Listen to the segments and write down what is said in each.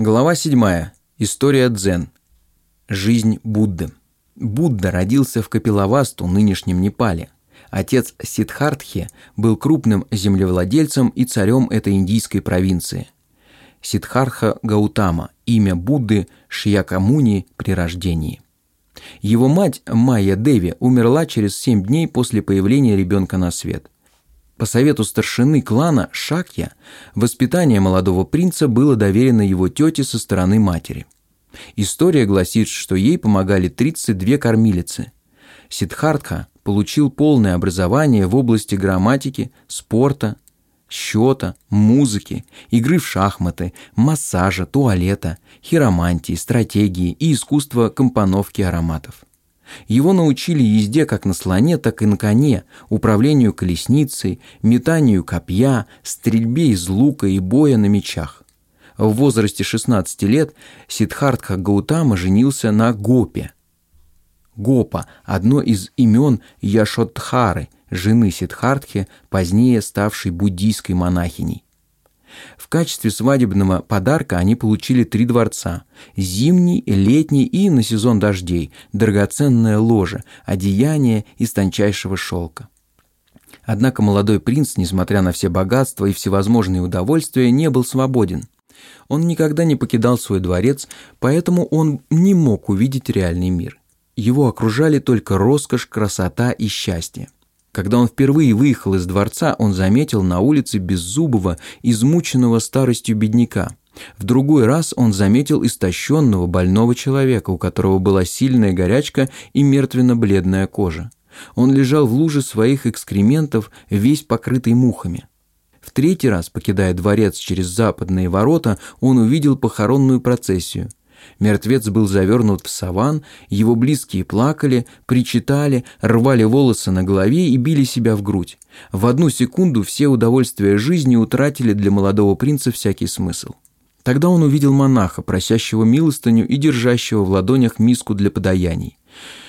Глава 7. История дзен. Жизнь Будды. Будда родился в Капилавасту, нынешнем Непале. Отец Сиддхартхи был крупным землевладельцем и царем этой индийской провинции. Сиддхарха Гаутама, имя Будды Шьякамуни при рождении. Его мать Майя Деви умерла через семь дней после появления ребенка на свет – по совету старшины клана Шакья воспитание молодого принца было доверено его тете со стороны матери. История гласит, что ей помогали 32 кормилицы. Сиддхартха получил полное образование в области грамматики, спорта, счета, музыки, игры в шахматы, массажа, туалета, хиромантии, стратегии и искусства компоновки ароматов. Его научили езде как на слоне, так и на коне, управлению колесницей, метанию копья, стрельбе из лука и боя на мечах. В возрасте 16 лет Сиддхартха Гаутама женился на Гопе. Гопа – одно из имен Яшотхары, жены Сиддхартхи, позднее ставшей буддийской монахиней. В качестве свадебного подарка они получили три дворца – зимний, летний и, на сезон дождей, драгоценное ложе, одеяние из тончайшего шелка. Однако молодой принц, несмотря на все богатства и всевозможные удовольствия, не был свободен. Он никогда не покидал свой дворец, поэтому он не мог увидеть реальный мир. Его окружали только роскошь, красота и счастье. Когда он впервые выехал из дворца, он заметил на улице беззубого, измученного старостью бедняка. В другой раз он заметил истощенного, больного человека, у которого была сильная горячка и мертвенно-бледная кожа. Он лежал в луже своих экскрементов, весь покрытый мухами. В третий раз, покидая дворец через западные ворота, он увидел похоронную процессию. Мертвец был завернут в саван, его близкие плакали, причитали, рвали волосы на голове и били себя в грудь. В одну секунду все удовольствия жизни утратили для молодого принца всякий смысл. Тогда он увидел монаха, просящего милостыню и держащего в ладонях миску для подаяний.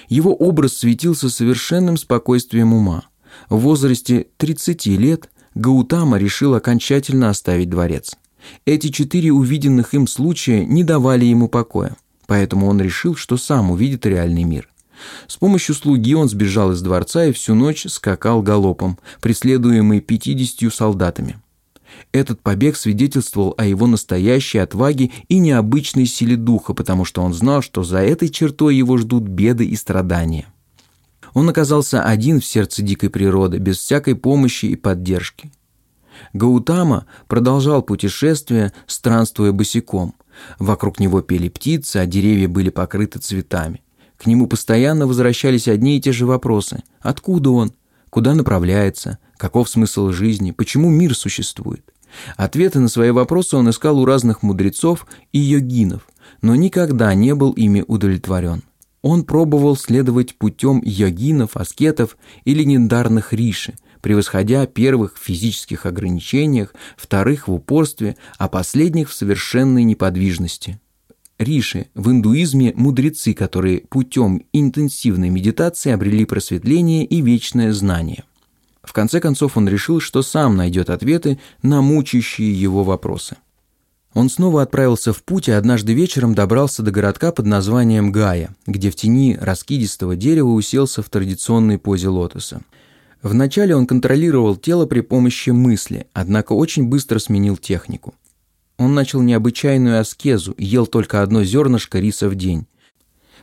Его образ светился совершенным спокойствием ума. В возрасте 30 лет Гаутама решил окончательно оставить дворец. Эти четыре увиденных им случая не давали ему покоя, поэтому он решил, что сам увидит реальный мир. С помощью слуги он сбежал из дворца и всю ночь скакал галопом, преследуемый пятидесятью солдатами. Этот побег свидетельствовал о его настоящей отваге и необычной силе духа, потому что он знал, что за этой чертой его ждут беды и страдания. Он оказался один в сердце дикой природы, без всякой помощи и поддержки. Гаутама продолжал путешествие, странствуя босиком. Вокруг него пели птицы, а деревья были покрыты цветами. К нему постоянно возвращались одни и те же вопросы. Откуда он? Куда направляется? Каков смысл жизни? Почему мир существует? Ответы на свои вопросы он искал у разных мудрецов и йогинов, но никогда не был ими удовлетворен. Он пробовал следовать путем йогинов, аскетов или нендарных риши – превосходя первых в физических ограничениях, вторых в упорстве, а последних в совершенной неподвижности. Риши в индуизме – мудрецы, которые путем интенсивной медитации обрели просветление и вечное знание. В конце концов он решил, что сам найдет ответы на мучающие его вопросы. Он снова отправился в путь и однажды вечером добрался до городка под названием Гая, где в тени раскидистого дерева уселся в традиционной позе лотоса. Вначале он контролировал тело при помощи мысли, однако очень быстро сменил технику. Он начал необычайную аскезу ел только одно зернышко риса в день.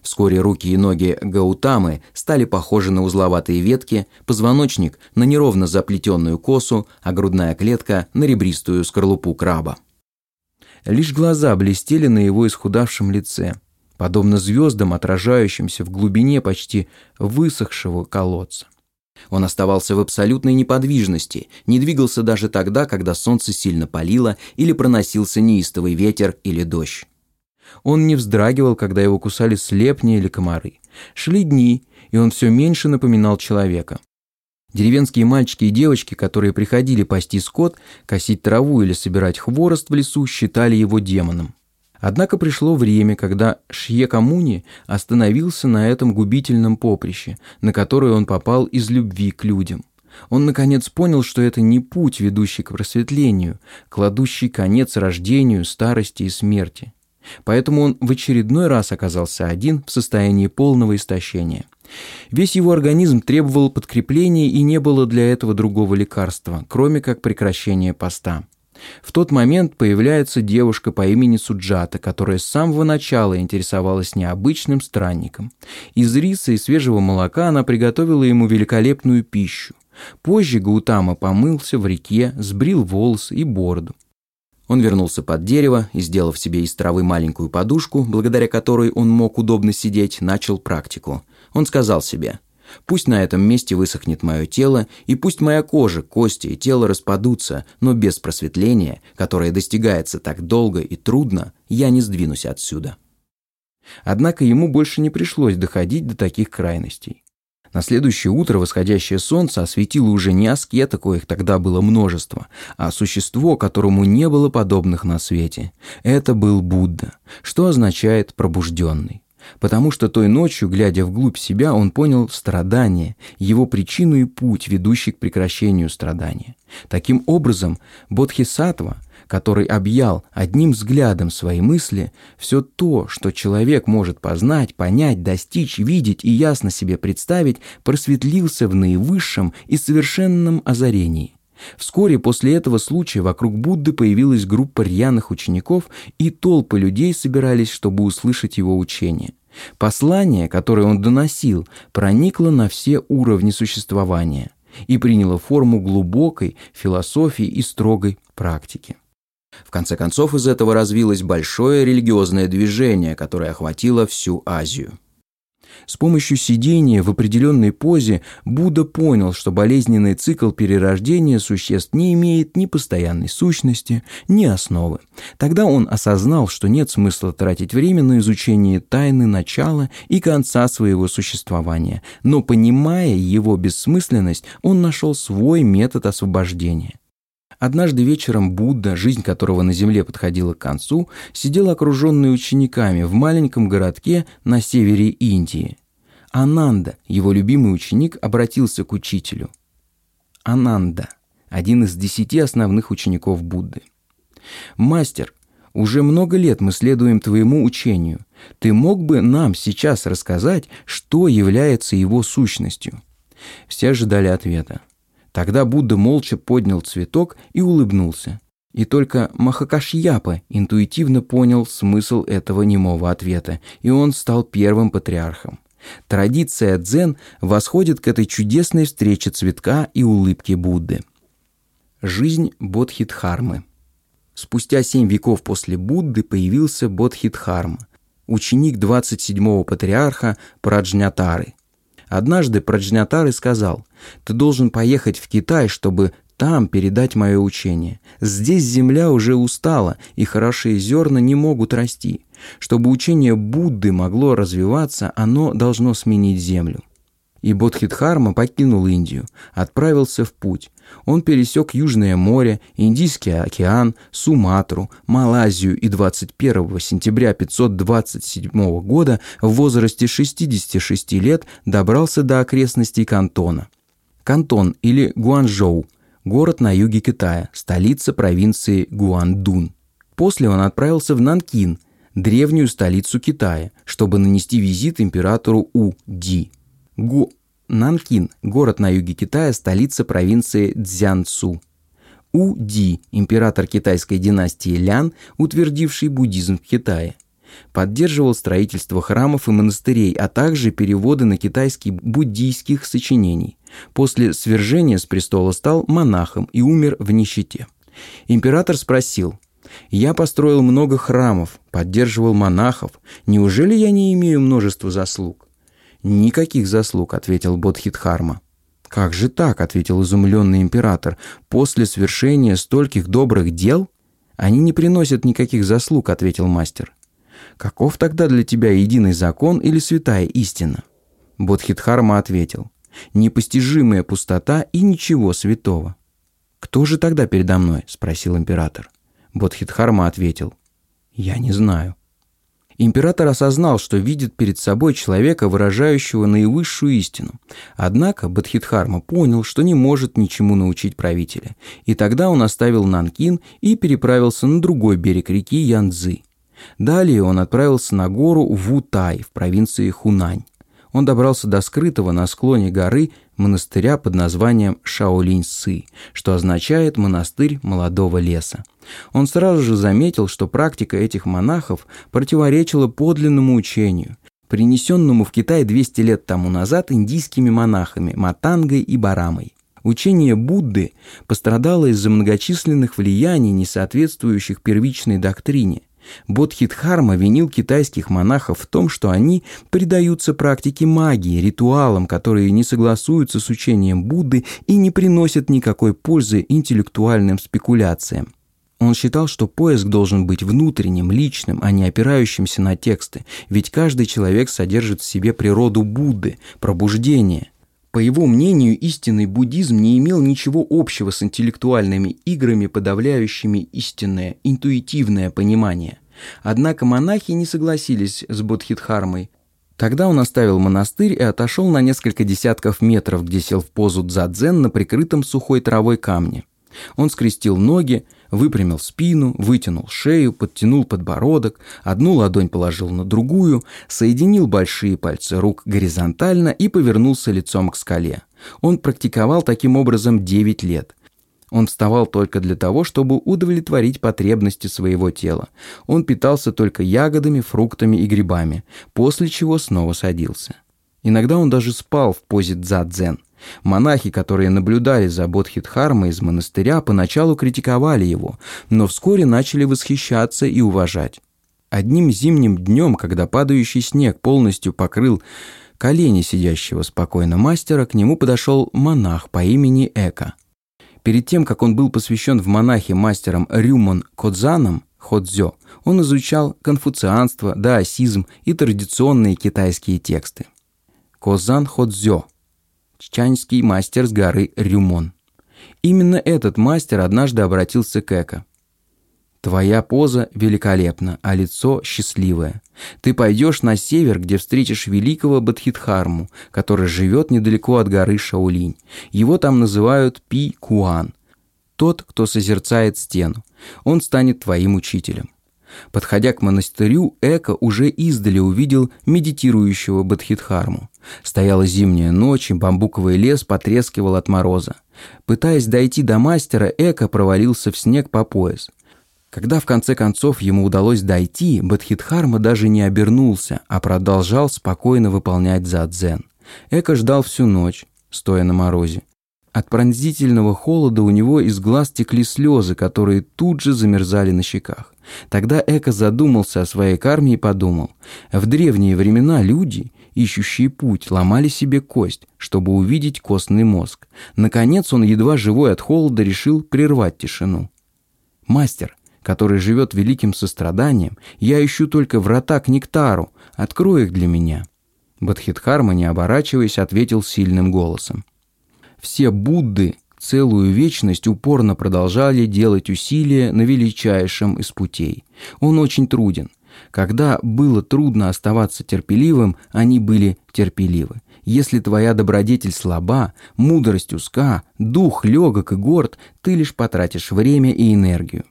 Вскоре руки и ноги Гаутамы стали похожи на узловатые ветки, позвоночник – на неровно заплетенную косу, а грудная клетка – на ребристую скорлупу краба. Лишь глаза блестели на его исхудавшем лице, подобно звездам, отражающимся в глубине почти высохшего колодца. Он оставался в абсолютной неподвижности, не двигался даже тогда, когда солнце сильно палило или проносился неистовый ветер или дождь. Он не вздрагивал, когда его кусали слепни или комары. Шли дни, и он все меньше напоминал человека. Деревенские мальчики и девочки, которые приходили пасти скот, косить траву или собирать хворост в лесу, считали его демоном. Однако пришло время, когда Шьекамуни остановился на этом губительном поприще, на которое он попал из любви к людям. Он наконец понял, что это не путь, ведущий к просветлению, кладущий конец рождению, старости и смерти. Поэтому он в очередной раз оказался один в состоянии полного истощения. Весь его организм требовал подкрепления и не было для этого другого лекарства, кроме как прекращения поста. В тот момент появляется девушка по имени Суджата, которая с самого начала интересовалась необычным странником. Из риса и свежего молока она приготовила ему великолепную пищу. Позже Гаутама помылся в реке, сбрил волосы и бороду. Он вернулся под дерево и, сделав себе из травы маленькую подушку, благодаря которой он мог удобно сидеть, начал практику. Он сказал себе, «Пусть на этом месте высохнет мое тело, и пусть моя кожа, кости и тело распадутся, но без просветления, которое достигается так долго и трудно, я не сдвинусь отсюда». Однако ему больше не пришлось доходить до таких крайностей. На следующее утро восходящее солнце осветило уже не аскета, коих тогда было множество, а существо, которому не было подобных на свете. Это был Будда, что означает «пробужденный». Потому что той ночью, глядя вглубь себя, он понял страдание, его причину и путь, ведущий к прекращению страдания. Таким образом, Бодхисаттва который объял одним взглядом свои мысли, все то, что человек может познать, понять, достичь, видеть и ясно себе представить, просветлился в наивысшем и совершенном озарении. Вскоре после этого случая вокруг Будды появилась группа рьяных учеников, и толпы людей собирались, чтобы услышать его учение. Послание, которое он доносил, проникло на все уровни существования и приняло форму глубокой философии и строгой практики. В конце концов, из этого развилось большое религиозное движение, которое охватило всю Азию. С помощью сидения в определенной позе Будда понял, что болезненный цикл перерождения существ не имеет ни постоянной сущности, ни основы. Тогда он осознал, что нет смысла тратить время на изучение тайны начала и конца своего существования, но понимая его бессмысленность, он нашел свой метод освобождения. Однажды вечером Будда, жизнь которого на земле подходила к концу, сидел окруженный учениками в маленьком городке на севере Индии. Ананда, его любимый ученик, обратился к учителю. Ананда, один из десяти основных учеников Будды. «Мастер, уже много лет мы следуем твоему учению. Ты мог бы нам сейчас рассказать, что является его сущностью?» Все ожидали ответа. Тогда Будда молча поднял цветок и улыбнулся. И только Махакашьяпа интуитивно понял смысл этого немого ответа, и он стал первым патриархом. Традиция дзен восходит к этой чудесной встрече цветка и улыбки Будды. Жизнь Бодхидхармы Спустя семь веков после Будды появился Бодхидхарма, ученик 27-го патриарха Праджнятары – Однажды Праджнятары сказал, «Ты должен поехать в Китай, чтобы там передать мое учение. Здесь земля уже устала, и хорошие зерна не могут расти. Чтобы учение Будды могло развиваться, оно должно сменить землю. И Бодхидхарма покинул Индию, отправился в путь. Он пересек Южное море, Индийский океан, Суматру, Малайзию и 21 сентября 527 года в возрасте 66 лет добрался до окрестностей Кантона. Кантон или Гуанчжоу – город на юге Китая, столица провинции Гуандун. После он отправился в Нанкин, древнюю столицу Китая, чтобы нанести визит императору У Ди. Гу Нанкин – город на юге Китая, столица провинции Цзянцу. У Ди – император китайской династии Лян, утвердивший буддизм в Китае. Поддерживал строительство храмов и монастырей, а также переводы на китайский буддийских сочинений. После свержения с престола стал монахом и умер в нищете. Император спросил, «Я построил много храмов, поддерживал монахов. Неужели я не имею множества заслуг?» «Никаких заслуг», — ответил Бодхидхарма. «Как же так?» — ответил изумленный император. «После свершения стольких добрых дел?» «Они не приносят никаких заслуг», — ответил мастер. «Каков тогда для тебя единый закон или святая истина?» Бодхидхарма ответил. «Непостижимая пустота и ничего святого». «Кто же тогда передо мной?» – спросил император. Бодхидхарма ответил. «Я не знаю». Император осознал, что видит перед собой человека, выражающего наивысшую истину. Однако Бадхидхарма понял, что не может ничему научить правителя. И тогда он оставил Нанкин и переправился на другой берег реки Янцзы. Далее он отправился на гору Вутай в провинции Хунань. Он добрался до скрытого на склоне горы монастыря под названием Шаолинь-Сы, что означает «монастырь молодого леса». Он сразу же заметил, что практика этих монахов противоречила подлинному учению, принесенному в Китай 200 лет тому назад индийскими монахами Матангой и Барамой. Учение Будды пострадало из-за многочисленных влияний, не соответствующих первичной доктрине. Бодхидхарма винил китайских монахов в том, что они предаются практике магии, ритуалам, которые не согласуются с учением Будды и не приносят никакой пользы интеллектуальным спекуляциям. Он считал, что поиск должен быть внутренним, личным, а не опирающимся на тексты, ведь каждый человек содержит в себе природу Будды, пробуждение – по его мнению, истинный буддизм не имел ничего общего с интеллектуальными играми, подавляющими истинное, интуитивное понимание. Однако монахи не согласились с Бодхидхармой. Тогда он оставил монастырь и отошел на несколько десятков метров, где сел в позу дзадзен на прикрытом сухой травой камне. Он скрестил ноги, выпрямил спину, вытянул шею, подтянул подбородок, одну ладонь положил на другую, соединил большие пальцы рук горизонтально и повернулся лицом к скале. Он практиковал таким образом 9 лет. Он вставал только для того, чтобы удовлетворить потребности своего тела. Он питался только ягодами, фруктами и грибами, после чего снова садился. Иногда он даже спал в позе дзадзен. Монахи, которые наблюдали за Бодхидхармой из монастыря, поначалу критиковали его, но вскоре начали восхищаться и уважать. Одним зимним днем, когда падающий снег полностью покрыл колени сидящего спокойно мастера, к нему подошел монах по имени Эка. Перед тем, как он был посвящен в монахи мастером Рюмон Кодзаном, Ходзё, он изучал конфуцианство, даосизм и традиционные китайские тексты. Козан Ходзё – чанский мастер с горы Рюмон. Именно этот мастер однажды обратился к Эко. «Твоя поза великолепна, а лицо счастливое. Ты пойдешь на север, где встретишь великого Бадхидхарму, который живет недалеко от горы Шаолинь. Его там называют Пи-Куан, тот, кто созерцает стену. Он станет твоим учителем. Подходя к монастырю, Эко уже издали увидел медитирующего Бадхидхарму. Стояла зимняя ночь, и бамбуковый лес потрескивал от мороза. Пытаясь дойти до мастера, Эко провалился в снег по пояс. Когда в конце концов ему удалось дойти, Бадхидхарма даже не обернулся, а продолжал спокойно выполнять задзен. Эко ждал всю ночь, стоя на морозе. От пронзительного холода у него из глаз текли слезы, которые тут же замерзали на щеках. Тогда Эко задумался о своей карме и подумал. В древние времена люди, ищущие путь, ломали себе кость, чтобы увидеть костный мозг. Наконец он, едва живой от холода, решил прервать тишину. «Мастер, который живет великим состраданием, я ищу только врата к нектару, открой их для меня». Бадхидхарма, не оборачиваясь, ответил сильным голосом. Все Будды целую вечность упорно продолжали делать усилия на величайшем из путей. Он очень труден. Когда было трудно оставаться терпеливым, они были терпеливы. Если твоя добродетель слаба, мудрость узка, дух легок и горд, ты лишь потратишь время и энергию.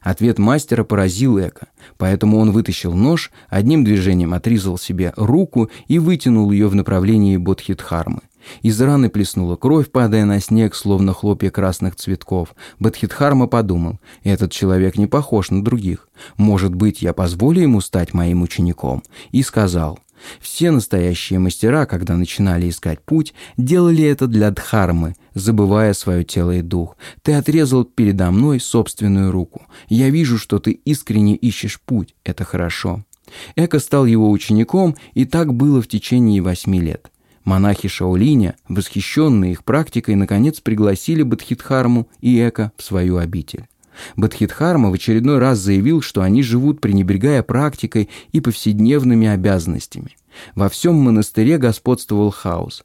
Ответ мастера поразил Эко, поэтому он вытащил нож, одним движением отрезал себе руку и вытянул ее в направлении Бодхидхармы. Из раны плеснула кровь, падая на снег, словно хлопья красных цветков. Бадхидхарма подумал, этот человек не похож на других. Может быть, я позволю ему стать моим учеником? И сказал, все настоящие мастера, когда начинали искать путь, делали это для Дхармы, забывая свое тело и дух. Ты отрезал передо мной собственную руку. Я вижу, что ты искренне ищешь путь. Это хорошо. Эко стал его учеником, и так было в течение восьми лет. Монахи Шаолиня, восхищенные их практикой, наконец пригласили Бадхидхарму и Эко в свою обитель. Бадхидхарма в очередной раз заявил, что они живут, пренебрегая практикой и повседневными обязанностями. Во всем монастыре господствовал хаос.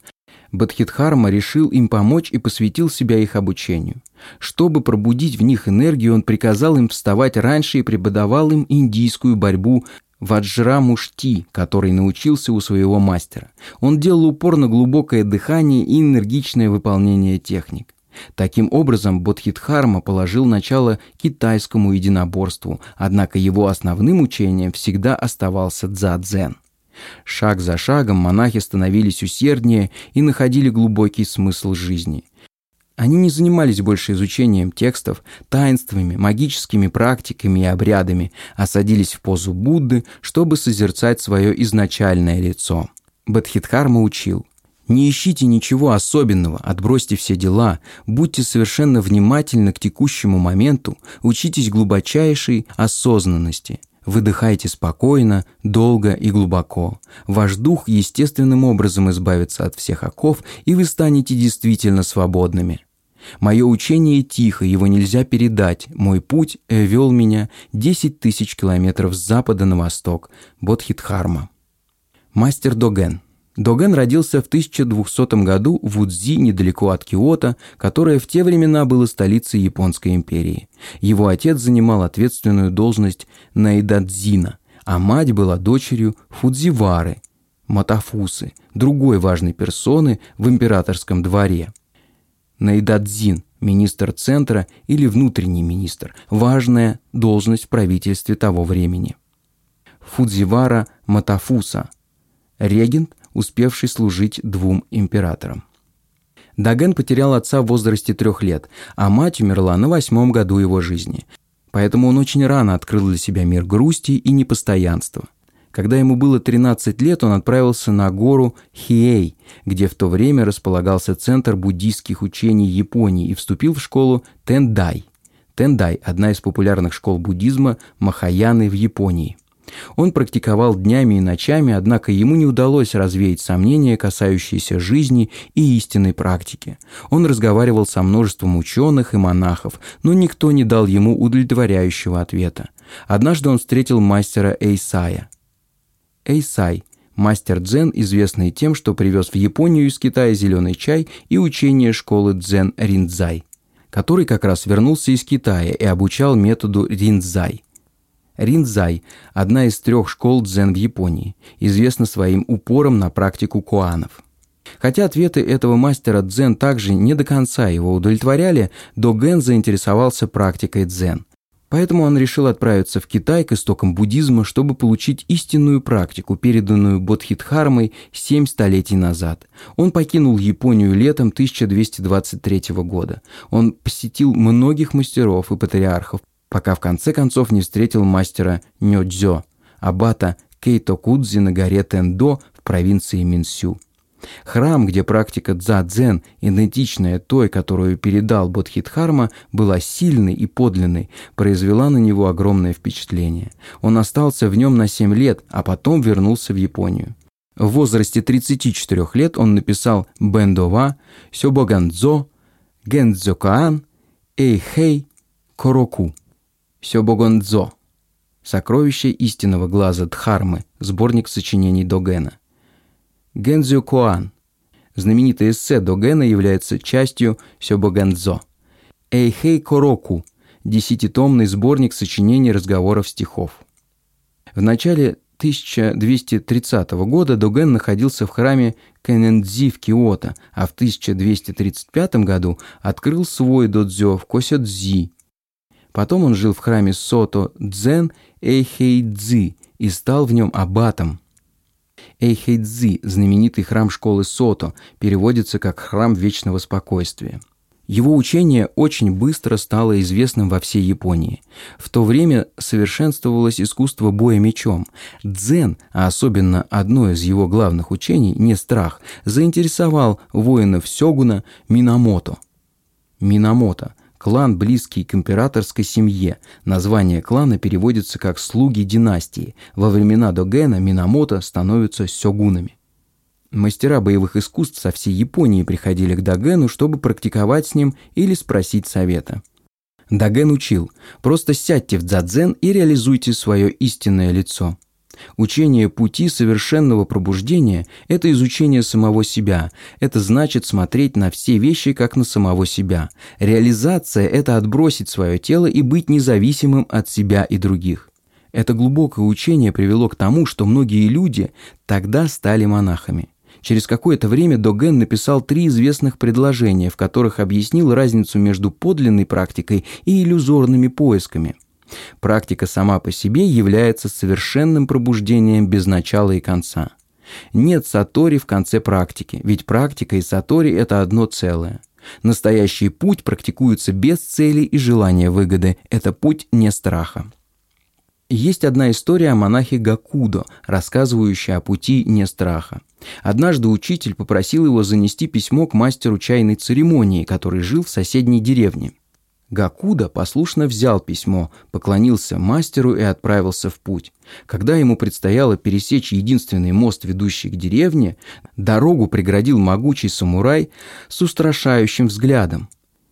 Бадхидхарма решил им помочь и посвятил себя их обучению. Чтобы пробудить в них энергию, он приказал им вставать раньше и преподавал им индийскую борьбу Ваджра Мушти, который научился у своего мастера. Он делал упор на глубокое дыхание и энергичное выполнение техник. Таким образом, Бодхидхарма положил начало китайскому единоборству, однако его основным учением всегда оставался дзадзен. Шаг за шагом монахи становились усерднее и находили глубокий смысл жизни. Они не занимались больше изучением текстов, таинствами, магическими практиками и обрядами, а садились в позу Будды, чтобы созерцать свое изначальное лицо. Бадхидхарма учил – не ищите ничего особенного, отбросьте все дела, будьте совершенно внимательны к текущему моменту, учитесь глубочайшей осознанности. Выдыхайте спокойно, долго и глубоко. Ваш дух естественным образом избавится от всех оков, и вы станете действительно свободными. Мое учение тихо, его нельзя передать. Мой путь вел меня 10 тысяч километров с запада на восток. Бодхитхарма. Мастер Доген. Доген родился в 1200 году в Удзи, недалеко от Киото, которое в те времена было столицей Японской империи. Его отец занимал ответственную должность Наидадзина, а мать была дочерью Фудзивары, Матафусы, другой важной персоны в императорском дворе. Наидадзин – министр центра или внутренний министр, важная должность в правительстве того времени. Фудзивара Матафуса – регент – успевший служить двум императорам. Даген потерял отца в возрасте трех лет, а мать умерла на восьмом году его жизни. Поэтому он очень рано открыл для себя мир грусти и непостоянства. Когда ему было 13 лет, он отправился на гору Хиэй, где в то время располагался центр буддийских учений Японии и вступил в школу Тендай. Тендай – одна из популярных школ буддизма Махаяны в Японии. Он практиковал днями и ночами, однако ему не удалось развеять сомнения, касающиеся жизни и истинной практики. Он разговаривал со множеством ученых и монахов, но никто не дал ему удовлетворяющего ответа. Однажды он встретил мастера Эйсая. Эйсай – мастер дзен, известный тем, что привез в Японию из Китая зеленый чай и учение школы дзен Ринзай, который как раз вернулся из Китая и обучал методу Ринзай. Ринзай – одна из трех школ дзен в Японии, известна своим упором на практику куанов. Хотя ответы этого мастера дзен также не до конца его удовлетворяли, Доген заинтересовался практикой дзен. Поэтому он решил отправиться в Китай к истокам буддизма, чтобы получить истинную практику, переданную Бодхидхармой семь столетий назад. Он покинул Японию летом 1223 года. Он посетил многих мастеров и патриархов, пока в конце концов не встретил мастера Нёдзё, аббата Кейто Кудзи на горе Тендо в провинции Минсю. Храм, где практика дза-дзен, идентичная той, которую передал Бодхидхарма, была сильной и подлинной, произвела на него огромное впечатление. Он остался в нем на 7 лет, а потом вернулся в Японию. В возрасте 34 лет он написал Бендова, Сёбогандзо, Гендзокаан, Эйхэй, Короку. Сёбогондзо. Сокровище истинного глаза Дхармы. Сборник сочинений Догена. Гензю Куан. Знаменитое эссе Догена является частью Сёбогондзо. Эйхей Короку. Десятитомный сборник сочинений разговоров стихов. В начале 1230 года Доген находился в храме Кенендзи в Киото, а в 1235 году открыл свой додзё в Косёдзи, Потом он жил в храме Сото Дзен Эйхейдзи и стал в нем аббатом. Эйхейдзи, знаменитый храм школы Сото, переводится как «храм вечного спокойствия». Его учение очень быстро стало известным во всей Японии. В то время совершенствовалось искусство боя мечом. Дзен, а особенно одно из его главных учений, не страх, заинтересовал воинов Сёгуна Минамото. Минамото – Клан, близкий к императорской семье. Название клана переводится как «слуги династии». Во времена Догена Минамото становятся сёгунами. Мастера боевых искусств со всей Японии приходили к Догену, чтобы практиковать с ним или спросить совета. Доген учил, просто сядьте в дзадзен и реализуйте свое истинное лицо. Учение пути совершенного пробуждения – это изучение самого себя. Это значит смотреть на все вещи, как на самого себя. Реализация – это отбросить свое тело и быть независимым от себя и других. Это глубокое учение привело к тому, что многие люди тогда стали монахами. Через какое-то время Доген написал три известных предложения, в которых объяснил разницу между подлинной практикой и иллюзорными поисками. Практика сама по себе является совершенным пробуждением без начала и конца. Нет сатори в конце практики, ведь практика и сатори – это одно целое. Настоящий путь практикуется без цели и желания выгоды. Это путь не страха. Есть одна история о монахе Гакудо, рассказывающая о пути не страха. Однажды учитель попросил его занести письмо к мастеру чайной церемонии, который жил в соседней деревне. Гакуда послушно взял письмо, поклонился мастеру и отправился в путь. Когда ему предстояло пересечь единственный мост, ведущий к деревне, дорогу преградил могучий самурай с устрашающим взглядом.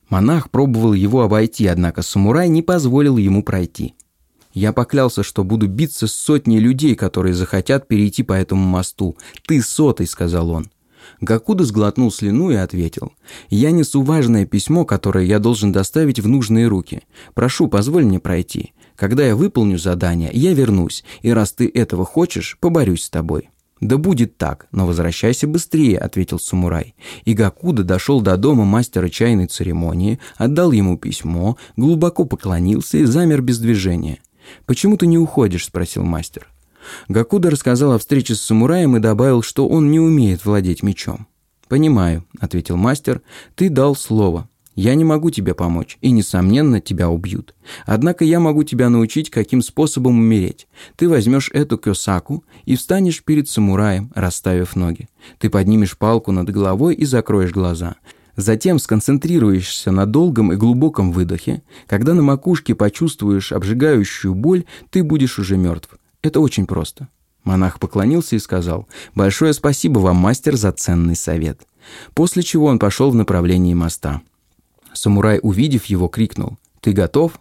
Монах пробовал его обойти, однако самурай не позволил ему пройти. Я поклялся, что буду биться с сотней людей, которые захотят перейти по этому мосту. «Ты сотый», — сказал он. Гакуда сглотнул слюну и ответил. «Я несу важное письмо, которое я должен доставить в нужные руки. Прошу, позволь мне пройти. Когда я выполню задание, я вернусь, и раз ты этого хочешь, поборюсь с тобой». «Да будет так, но возвращайся быстрее», — ответил самурай. И Гакуда дошел до дома мастера чайной церемонии, отдал ему письмо, глубоко поклонился и замер без движения. «Почему ты не уходишь?» – спросил мастер. Гакуда рассказал о встрече с самураем и добавил, что он не умеет владеть мечом. «Понимаю», – ответил мастер, – «ты дал слово. Я не могу тебе помочь, и, несомненно, тебя убьют. Однако я могу тебя научить, каким способом умереть. Ты возьмешь эту кёсаку и встанешь перед самураем, расставив ноги. Ты поднимешь палку над головой и закроешь глаза. Затем сконцентрируешься на долгом и глубоком выдохе. Когда на макушке почувствуешь обжигающую боль, ты будешь уже мертв. Это очень просто. Монах поклонился и сказал, «Большое спасибо вам, мастер, за ценный совет». После чего он пошел в направлении моста. Самурай, увидев его, крикнул, «Ты готов?»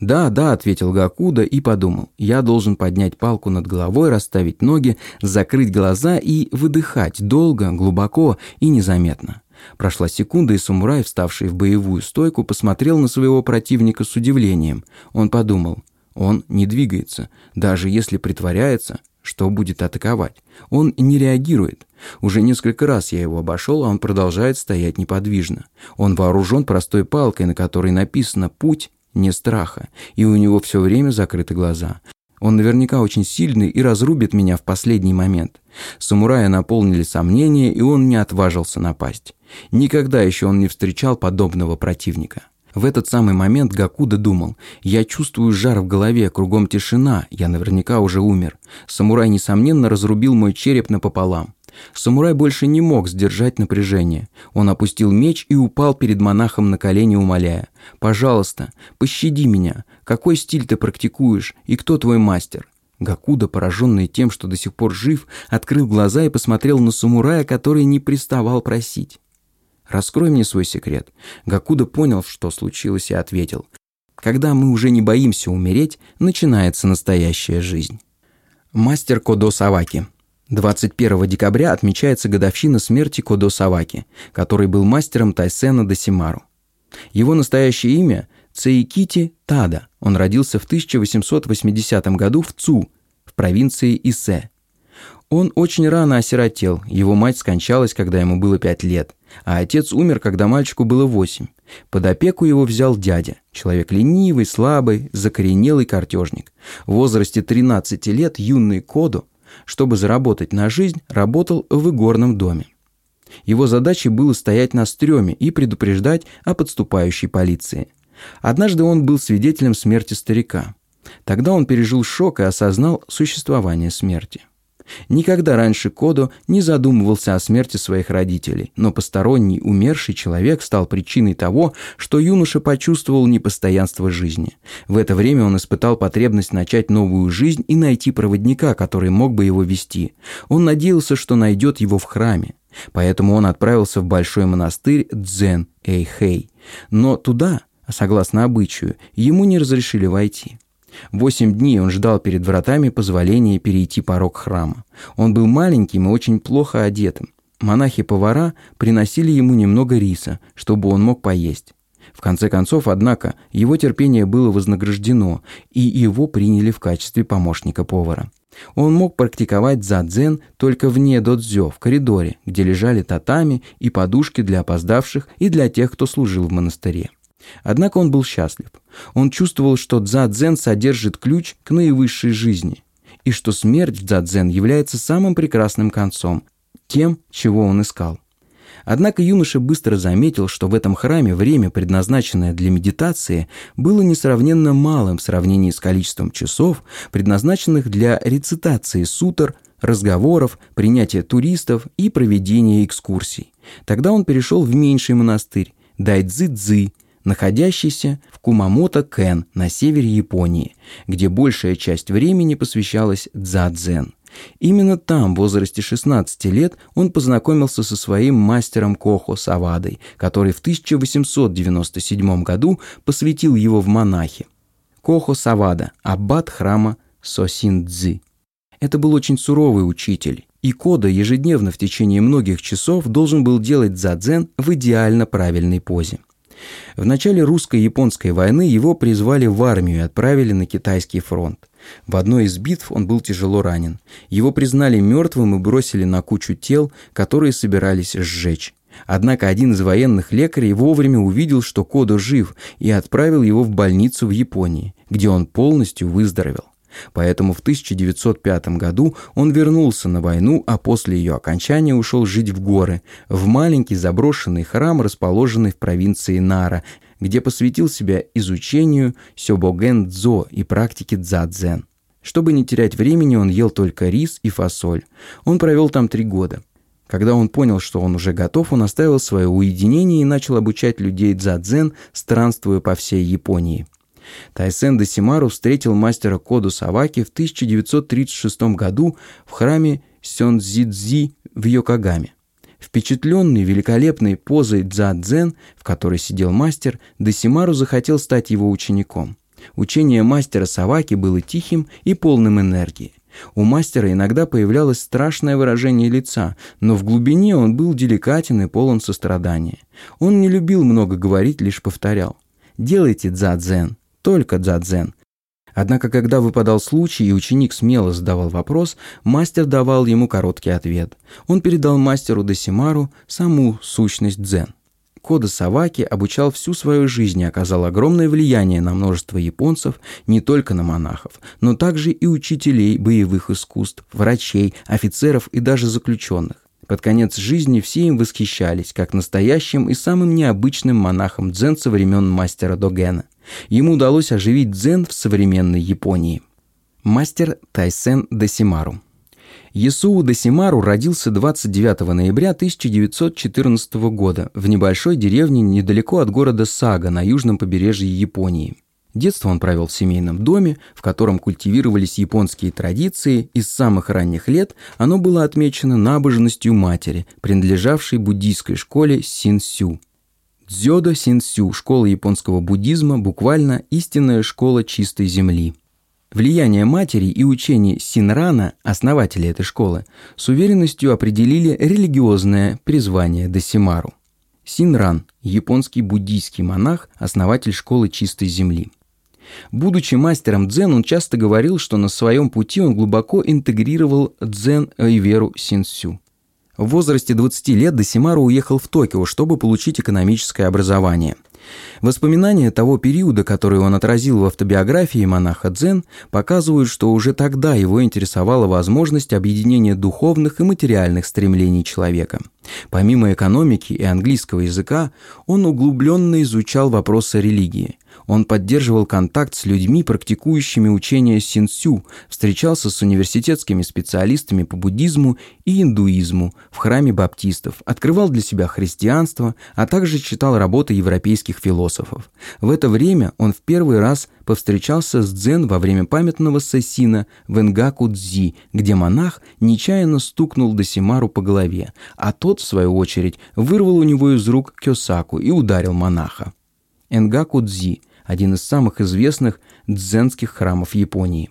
«Да, да», — ответил Гакуда и подумал, «я должен поднять палку над головой, расставить ноги, закрыть глаза и выдыхать долго, глубоко и незаметно». Прошла секунда, и самурай, вставший в боевую стойку, посмотрел на своего противника с удивлением. Он подумал, он не двигается, даже если притворяется, что будет атаковать. Он не реагирует. Уже несколько раз я его обошел, а он продолжает стоять неподвижно. Он вооружен простой палкой, на которой написано «Путь не страха», и у него все время закрыты глаза. Он наверняка очень сильный и разрубит меня в последний момент. Самурая наполнили сомнения, и он не отважился напасть. Никогда еще он не встречал подобного противника. В этот самый момент Гакуда думал, «Я чувствую жар в голове, кругом тишина, я наверняка уже умер». Самурай, несомненно, разрубил мой череп напополам. Самурай больше не мог сдержать напряжение. Он опустил меч и упал перед монахом на колени, умоляя, «Пожалуйста, пощади меня. Какой стиль ты практикуешь и кто твой мастер?» Гакуда, пораженный тем, что до сих пор жив, открыл глаза и посмотрел на самурая, который не приставал просить. «Раскрой мне свой секрет». Гакуда понял, что случилось, и ответил. «Когда мы уже не боимся умереть, начинается настоящая жизнь». Мастер Кодо Саваки 21 декабря отмечается годовщина смерти Кодо Саваки, который был мастером Тайсена Досимару. Его настоящее имя – Цейкити Тада. Он родился в 1880 году в Цу, в провинции Исе. Он очень рано осиротел, его мать скончалась, когда ему было 5 лет – а отец умер, когда мальчику было восемь. Под опеку его взял дядя, человек ленивый, слабый, закоренелый картежник. В возрасте 13 лет юный Кодо, чтобы заработать на жизнь, работал в игорном доме. Его задачей было стоять на стреме и предупреждать о подступающей полиции. Однажды он был свидетелем смерти старика. Тогда он пережил шок и осознал существование смерти. Никогда раньше Кодо не задумывался о смерти своих родителей, но посторонний умерший человек стал причиной того, что юноша почувствовал непостоянство жизни. В это время он испытал потребность начать новую жизнь и найти проводника, который мог бы его вести. Он надеялся, что найдет его в храме. Поэтому он отправился в большой монастырь Дзен Эйхэй. Но туда, согласно обычаю, ему не разрешили войти. Восемь дней он ждал перед вратами позволения перейти порог храма. Он был маленьким и очень плохо одетым. Монахи-повара приносили ему немного риса, чтобы он мог поесть. В конце концов, однако, его терпение было вознаграждено, и его приняли в качестве помощника повара. Он мог практиковать задзен только вне додзё, в коридоре, где лежали татами и подушки для опоздавших и для тех, кто служил в монастыре. Однако он был счастлив. Он чувствовал, что дзадзен содержит ключ к наивысшей жизни, и что смерть в дзадзен является самым прекрасным концом, тем, чего он искал. Однако юноша быстро заметил, что в этом храме время, предназначенное для медитации, было несравненно малым в сравнении с количеством часов, предназначенных для рецитации сутр, разговоров, принятия туристов и проведения экскурсий. Тогда он перешел в меньший монастырь, Дайцзы-Дзы, находящийся в Кумамото-Кен на севере Японии, где большая часть времени посвящалась дзадзен. Именно там, в возрасте 16 лет, он познакомился со своим мастером Кохо Савадой, который в 1897 году посвятил его в монахи. Кохо Савада, аббат храма Сосин-Дзы. Это был очень суровый учитель, и Кода ежедневно в течение многих часов должен был делать дзадзен в идеально правильной позе. В начале русско-японской войны его призвали в армию и отправили на китайский фронт. В одной из битв он был тяжело ранен. Его признали мертвым и бросили на кучу тел, которые собирались сжечь. Однако один из военных лекарей вовремя увидел, что Кодо жив, и отправил его в больницу в Японии, где он полностью выздоровел. Поэтому в 1905 году он вернулся на войну, а после ее окончания ушел жить в горы, в маленький заброшенный храм, расположенный в провинции Нара, где посвятил себя изучению сёбоген-дзо и практике дзадзен. Чтобы не терять времени, он ел только рис и фасоль. Он провел там три года. Когда он понял, что он уже готов, он оставил свое уединение и начал обучать людей дзадзен, странствуя по всей Японии. Тайсен Десимару встретил мастера Коду Саваки в 1936 году в храме Сёнзидзи в Йокогаме. Впечатленный великолепной позой дзадзен, в которой сидел мастер, Десимару захотел стать его учеником. Учение мастера Саваки было тихим и полным энергии. У мастера иногда появлялось страшное выражение лица, но в глубине он был деликатен и полон сострадания. Он не любил много говорить, лишь повторял. «Делайте дзадзен, только дзадзен, Однако, когда выпадал случай и ученик смело задавал вопрос, мастер давал ему короткий ответ. Он передал мастеру Десимару саму сущность дзен. Кода Саваки обучал всю свою жизнь и оказал огромное влияние на множество японцев, не только на монахов, но также и учителей боевых искусств, врачей, офицеров и даже заключенных. Под конец жизни все им восхищались, как настоящим и самым необычным монахом дзен со времен мастера Догена. Ему удалось оживить дзен в современной Японии. Мастер Тайсен Десимару Ясуу Десимару родился 29 ноября 1914 года в небольшой деревне недалеко от города Сага на южном побережье Японии. Детство он провел в семейном доме, в котором культивировались японские традиции, и с самых ранних лет оно было отмечено набожностью матери, принадлежавшей буддийской школе Синсю. Дзёдо Синсю – школа японского буддизма, буквально истинная школа чистой земли. Влияние матери и учение Синрана, основателя этой школы, с уверенностью определили религиозное призвание Досимару. Синран – японский буддийский монах, основатель школы чистой земли. Будучи мастером дзен, он часто говорил, что на своем пути он глубоко интегрировал дзен и веру синсю. В возрасте 20 лет Досимару уехал в Токио, чтобы получить экономическое образование. Воспоминания того периода, который он отразил в автобиографии монаха Дзен, показывают, что уже тогда его интересовала возможность объединения духовных и материальных стремлений человека. Помимо экономики и английского языка, он углубленно изучал вопросы религии – он поддерживал контакт с людьми, практикующими учение синсю, встречался с университетскими специалистами по буддизму и индуизму в храме баптистов, открывал для себя христианство, а также читал работы европейских философов. В это время он в первый раз повстречался с дзен во время памятного сессина в Энгаку-Дзи, где монах нечаянно стукнул Досимару по голове, а тот, в свою очередь, вырвал у него из рук кёсаку и ударил монаха. Энгаку-Дзи – один из самых известных дзенских храмов Японии.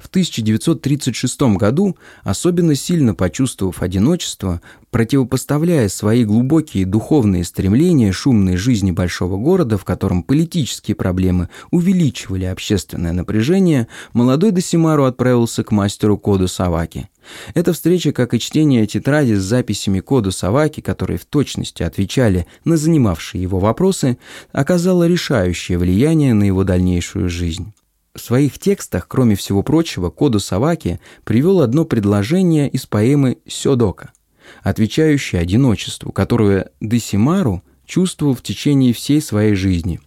В 1936 году, особенно сильно почувствовав одиночество, противопоставляя свои глубокие духовные стремления шумной жизни большого города, в котором политические проблемы увеличивали общественное напряжение, молодой Досимару отправился к мастеру Коду Саваки. Эта встреча, как и чтение тетради с записями Коду Саваки, которые в точности отвечали на занимавшие его вопросы, оказала решающее влияние на его дальнейшую жизнь. В своих текстах, кроме всего прочего, Коду Саваки привел одно предложение из поэмы «Сёдока», отвечающее одиночеству, которое Десимару чувствовал в течение всей своей жизни.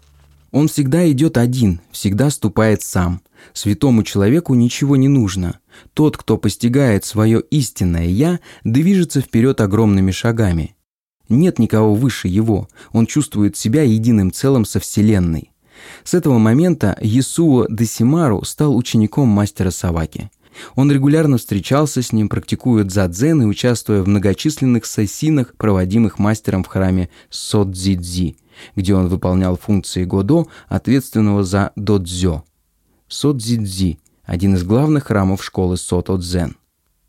Он всегда идет один, всегда ступает сам. Святому человеку ничего не нужно. Тот, кто постигает свое истинное «я», движется вперед огромными шагами. Нет никого выше его, он чувствует себя единым целым со Вселенной. С этого момента Ясуо Десимару стал учеником мастера Саваки. Он регулярно встречался с ним, практикуя дзадзен и участвуя в многочисленных сессинах, проводимых мастером в храме Содзидзи, где он выполнял функции Годо, ответственного за додзё. Содзидзи – один из главных храмов школы Сото-дзен.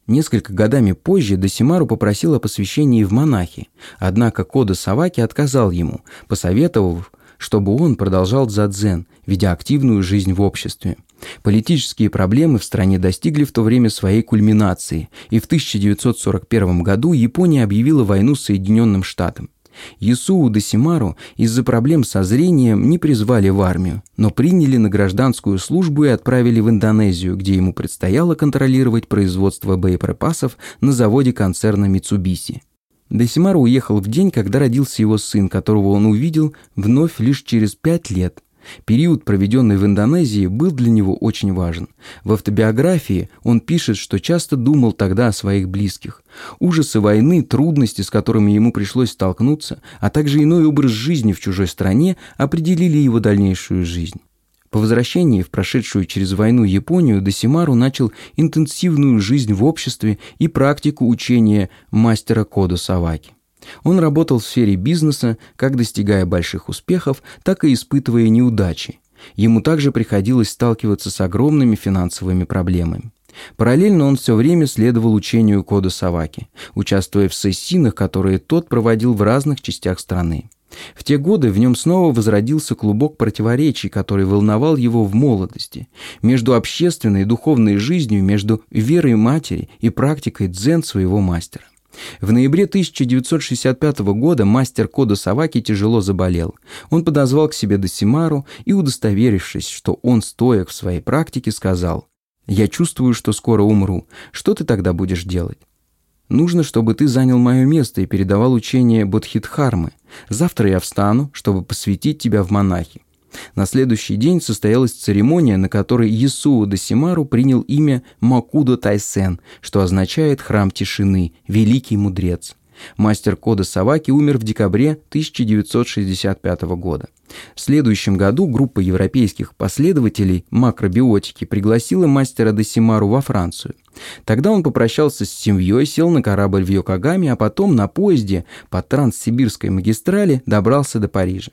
Несколько годами позже Досимару попросил о посвящении в монахи, однако Кода Саваки отказал ему, посоветовав – чтобы он продолжал дзадзен, ведя активную жизнь в обществе. Политические проблемы в стране достигли в то время своей кульминации, и в 1941 году Япония объявила войну Соединенным Штатам. Ясуу Досимару из-за проблем со зрением не призвали в армию, но приняли на гражданскую службу и отправили в Индонезию, где ему предстояло контролировать производство боеприпасов на заводе концерна Митсубиси. Десимару уехал в день, когда родился его сын, которого он увидел вновь лишь через пять лет. Период, проведенный в Индонезии, был для него очень важен. В автобиографии он пишет, что часто думал тогда о своих близких. Ужасы войны, трудности, с которыми ему пришлось столкнуться, а также иной образ жизни в чужой стране определили его дальнейшую жизнь. По возвращении в прошедшую через войну Японию Досимару начал интенсивную жизнь в обществе и практику учения мастера Кода Саваки. Он работал в сфере бизнеса, как достигая больших успехов, так и испытывая неудачи. Ему также приходилось сталкиваться с огромными финансовыми проблемами. Параллельно он все время следовал учению Кода Саваки, участвуя в сессинах, которые тот проводил в разных частях страны. В те годы в нем снова возродился клубок противоречий, который волновал его в молодости, между общественной и духовной жизнью, между верой матери и практикой дзен своего мастера. В ноябре 1965 года мастер Кода Саваки тяжело заболел. Он подозвал к себе Досимару и, удостоверившись, что он, стоя в своей практике, сказал «Я чувствую, что скоро умру. Что ты тогда будешь делать?» Нужно, чтобы ты занял мое место и передавал учение Бодхидхармы. Завтра я встану, чтобы посвятить тебя в монахи». На следующий день состоялась церемония, на которой Ясуо Досимару принял имя Макудо Тайсен, что означает «храм тишины», «великий мудрец». Мастер кода Саваки умер в декабре 1965 года. В следующем году группа европейских последователей макробиотики пригласила мастера Десимару во Францию. Тогда он попрощался с семьей, сел на корабль в Йокогаме, а потом на поезде по Транссибирской магистрали добрался до Парижа.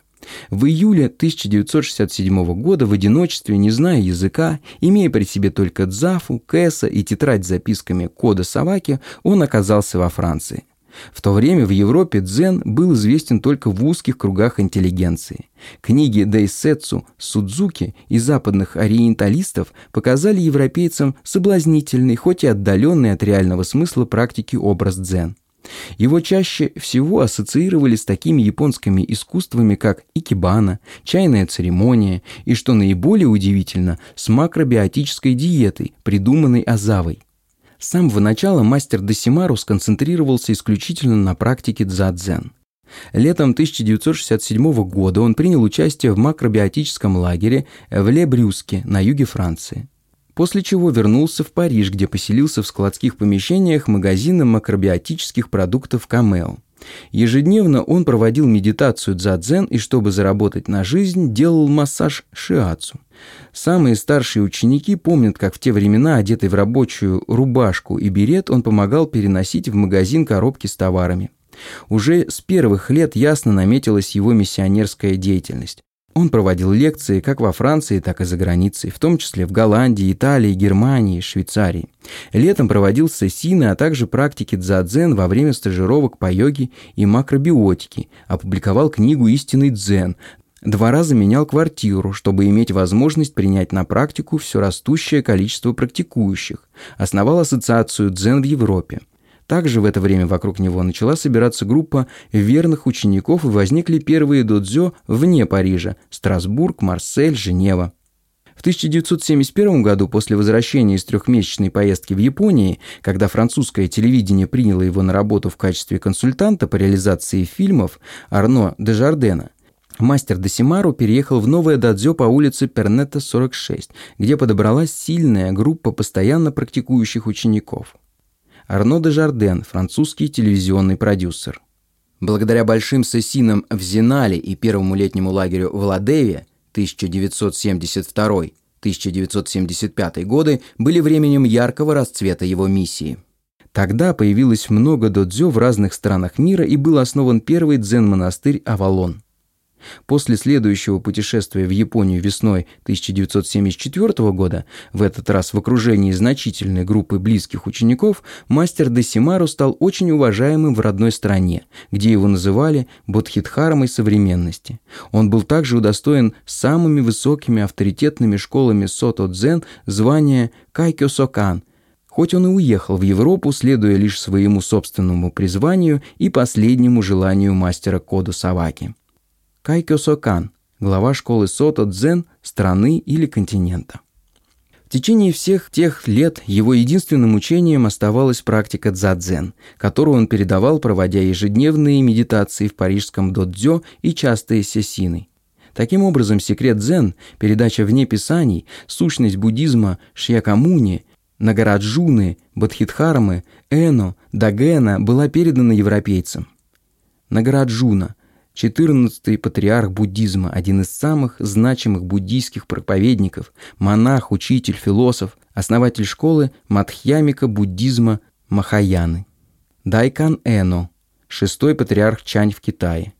В июле 1967 года в одиночестве, не зная языка, имея при себе только дзафу, кэса и тетрадь с записками кода Саваки, он оказался во Франции. В то время в Европе дзен был известен только в узких кругах интеллигенции. Книги Дейсетсу, Судзуки и западных ориенталистов показали европейцам соблазнительный, хоть и отдаленный от реального смысла практики образ дзен. Его чаще всего ассоциировали с такими японскими искусствами, как икебана, чайная церемония и, что наиболее удивительно, с макробиотической диетой, придуманной Азавой. С самого начала мастер Досимару сконцентрировался исключительно на практике дзадзен. Летом 1967 года он принял участие в макробиотическом лагере в Ле-Брюске на юге Франции. После чего вернулся в Париж, где поселился в складских помещениях магазина макробиотических продуктов Камео. Ежедневно он проводил медитацию дзадзен и, чтобы заработать на жизнь, делал массаж шиацу. Самые старшие ученики помнят, как в те времена, одетый в рабочую рубашку и берет, он помогал переносить в магазин коробки с товарами. Уже с первых лет ясно наметилась его миссионерская деятельность. Он проводил лекции как во Франции, так и за границей, в том числе в Голландии, Италии, Германии, Швейцарии. Летом проводил сессины, а также практики дзадзен во время стажировок по йоге и макробиотике, опубликовал книгу «Истинный дзен», Два раза менял квартиру, чтобы иметь возможность принять на практику все растущее количество практикующих. Основал ассоциацию дзен в Европе. Также в это время вокруг него начала собираться группа верных учеников и возникли первые додзё вне Парижа – Страсбург, Марсель, Женева. В 1971 году, после возвращения из трехмесячной поездки в Японии, когда французское телевидение приняло его на работу в качестве консультанта по реализации фильмов Арно де Жардена, мастер Десимару переехал в новое дадзё по улице Пернета 46, где подобралась сильная группа постоянно практикующих учеников. Арно де Жарден, французский телевизионный продюсер. Благодаря большим сессинам в Зинале и первому летнему лагерю в Ладеве 1972-1975 годы были временем яркого расцвета его миссии. Тогда появилось много додзё в разных странах мира и был основан первый дзен-монастырь Авалон. После следующего путешествия в Японию весной 1974 года, в этот раз в окружении значительной группы близких учеников, мастер Десимару стал очень уважаемым в родной стране, где его называли Бодхитхармой современности. Он был также удостоен самыми высокими авторитетными школами Сото-дзен звания Кайкё-сокан – хоть он и уехал в Европу, следуя лишь своему собственному призванию и последнему желанию мастера Коду Саваки. Кайкё Сокан, глава школы Сото Дзен страны или континента. В течение всех тех лет его единственным учением оставалась практика дзадзен, которую он передавал, проводя ежедневные медитации в парижском додзё и частые сессины. Таким образом, секрет дзен, передача вне писаний, сущность буддизма Шьякамуни, Нагараджуны, Бодхитхармы, Эно, Дагена была передана европейцам. Нагараджуна – Четырнадцатый патриарх буддизма, один из самых значимых буддийских проповедников, монах, учитель, философ, основатель школы Мадхьямика буддизма Махаяны. Дайкан Эно, шестой патриарх Чань в Китае.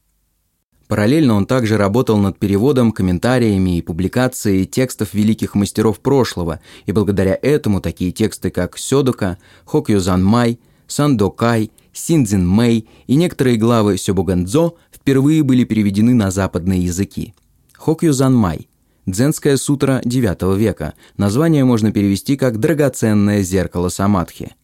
Параллельно он также работал над переводом, комментариями и публикацией текстов великих мастеров прошлого, и благодаря этому такие тексты, как Сёдока, Хокюзан Май, Сандокай, Синдзин Мэй и некоторые главы Сёбуганзо впервые были переведены на западные языки. Хокюзан Май – дзенская сутра IX века. Название можно перевести как «драгоценное зеркало Самадхи».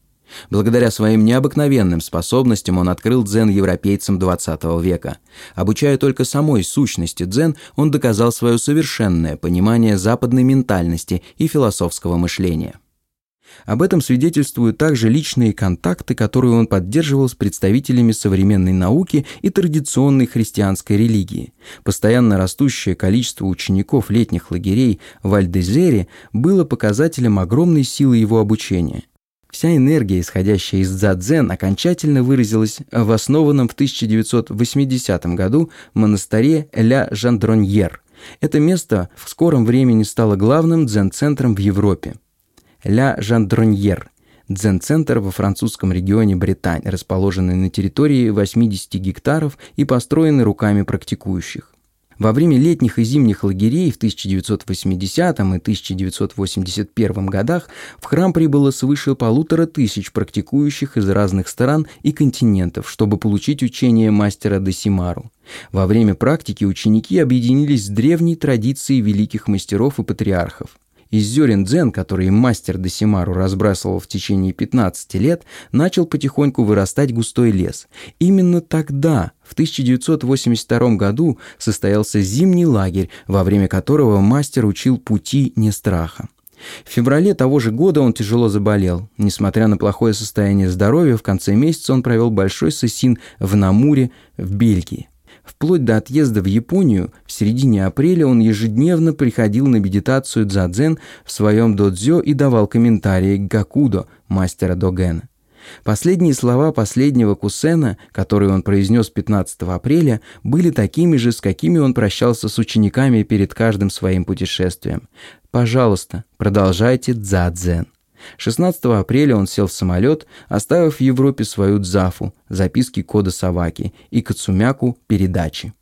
Благодаря своим необыкновенным способностям он открыл дзен европейцам XX века. Обучая только самой сущности дзен, он доказал свое совершенное понимание западной ментальности и философского мышления. Об этом свидетельствуют также личные контакты, которые он поддерживал с представителями современной науки и традиционной христианской религии. Постоянно растущее количество учеников летних лагерей в Альдезере было показателем огромной силы его обучения. Вся энергия, исходящая из дзадзен, окончательно выразилась в основанном в 1980 году монастыре Ля Жандроньер. Это место в скором времени стало главным дзен-центром в Европе. Ля Жандроньер, дзен-центр во французском регионе Британь, расположенный на территории 80 гектаров и построенный руками практикующих. Во время летних и зимних лагерей в 1980 и 1981 годах в храм прибыло свыше полутора тысяч практикующих из разных стран и континентов, чтобы получить учение мастера Десимару. Во время практики ученики объединились с древней традицией великих мастеров и патриархов. Из зерен дзен, которые мастер Десимару разбрасывал в течение 15 лет, начал потихоньку вырастать густой лес. Именно тогда, в 1982 году, состоялся зимний лагерь, во время которого мастер учил пути не страха. В феврале того же года он тяжело заболел. Несмотря на плохое состояние здоровья, в конце месяца он провел большой сессин в Намуре в Бельгии. Вплоть до отъезда в Японию в середине апреля он ежедневно приходил на медитацию дзадзен в своем додзё и давал комментарии к Гакудо, мастера догена. Последние слова последнего кусена, которые он произнес 15 апреля, были такими же, с какими он прощался с учениками перед каждым своим путешествием. «Пожалуйста, продолжайте дзадзен». 16 апреля он сел в самолет, оставив в Европе свою дзафу, записки кода Саваки и Кацумяку передачи.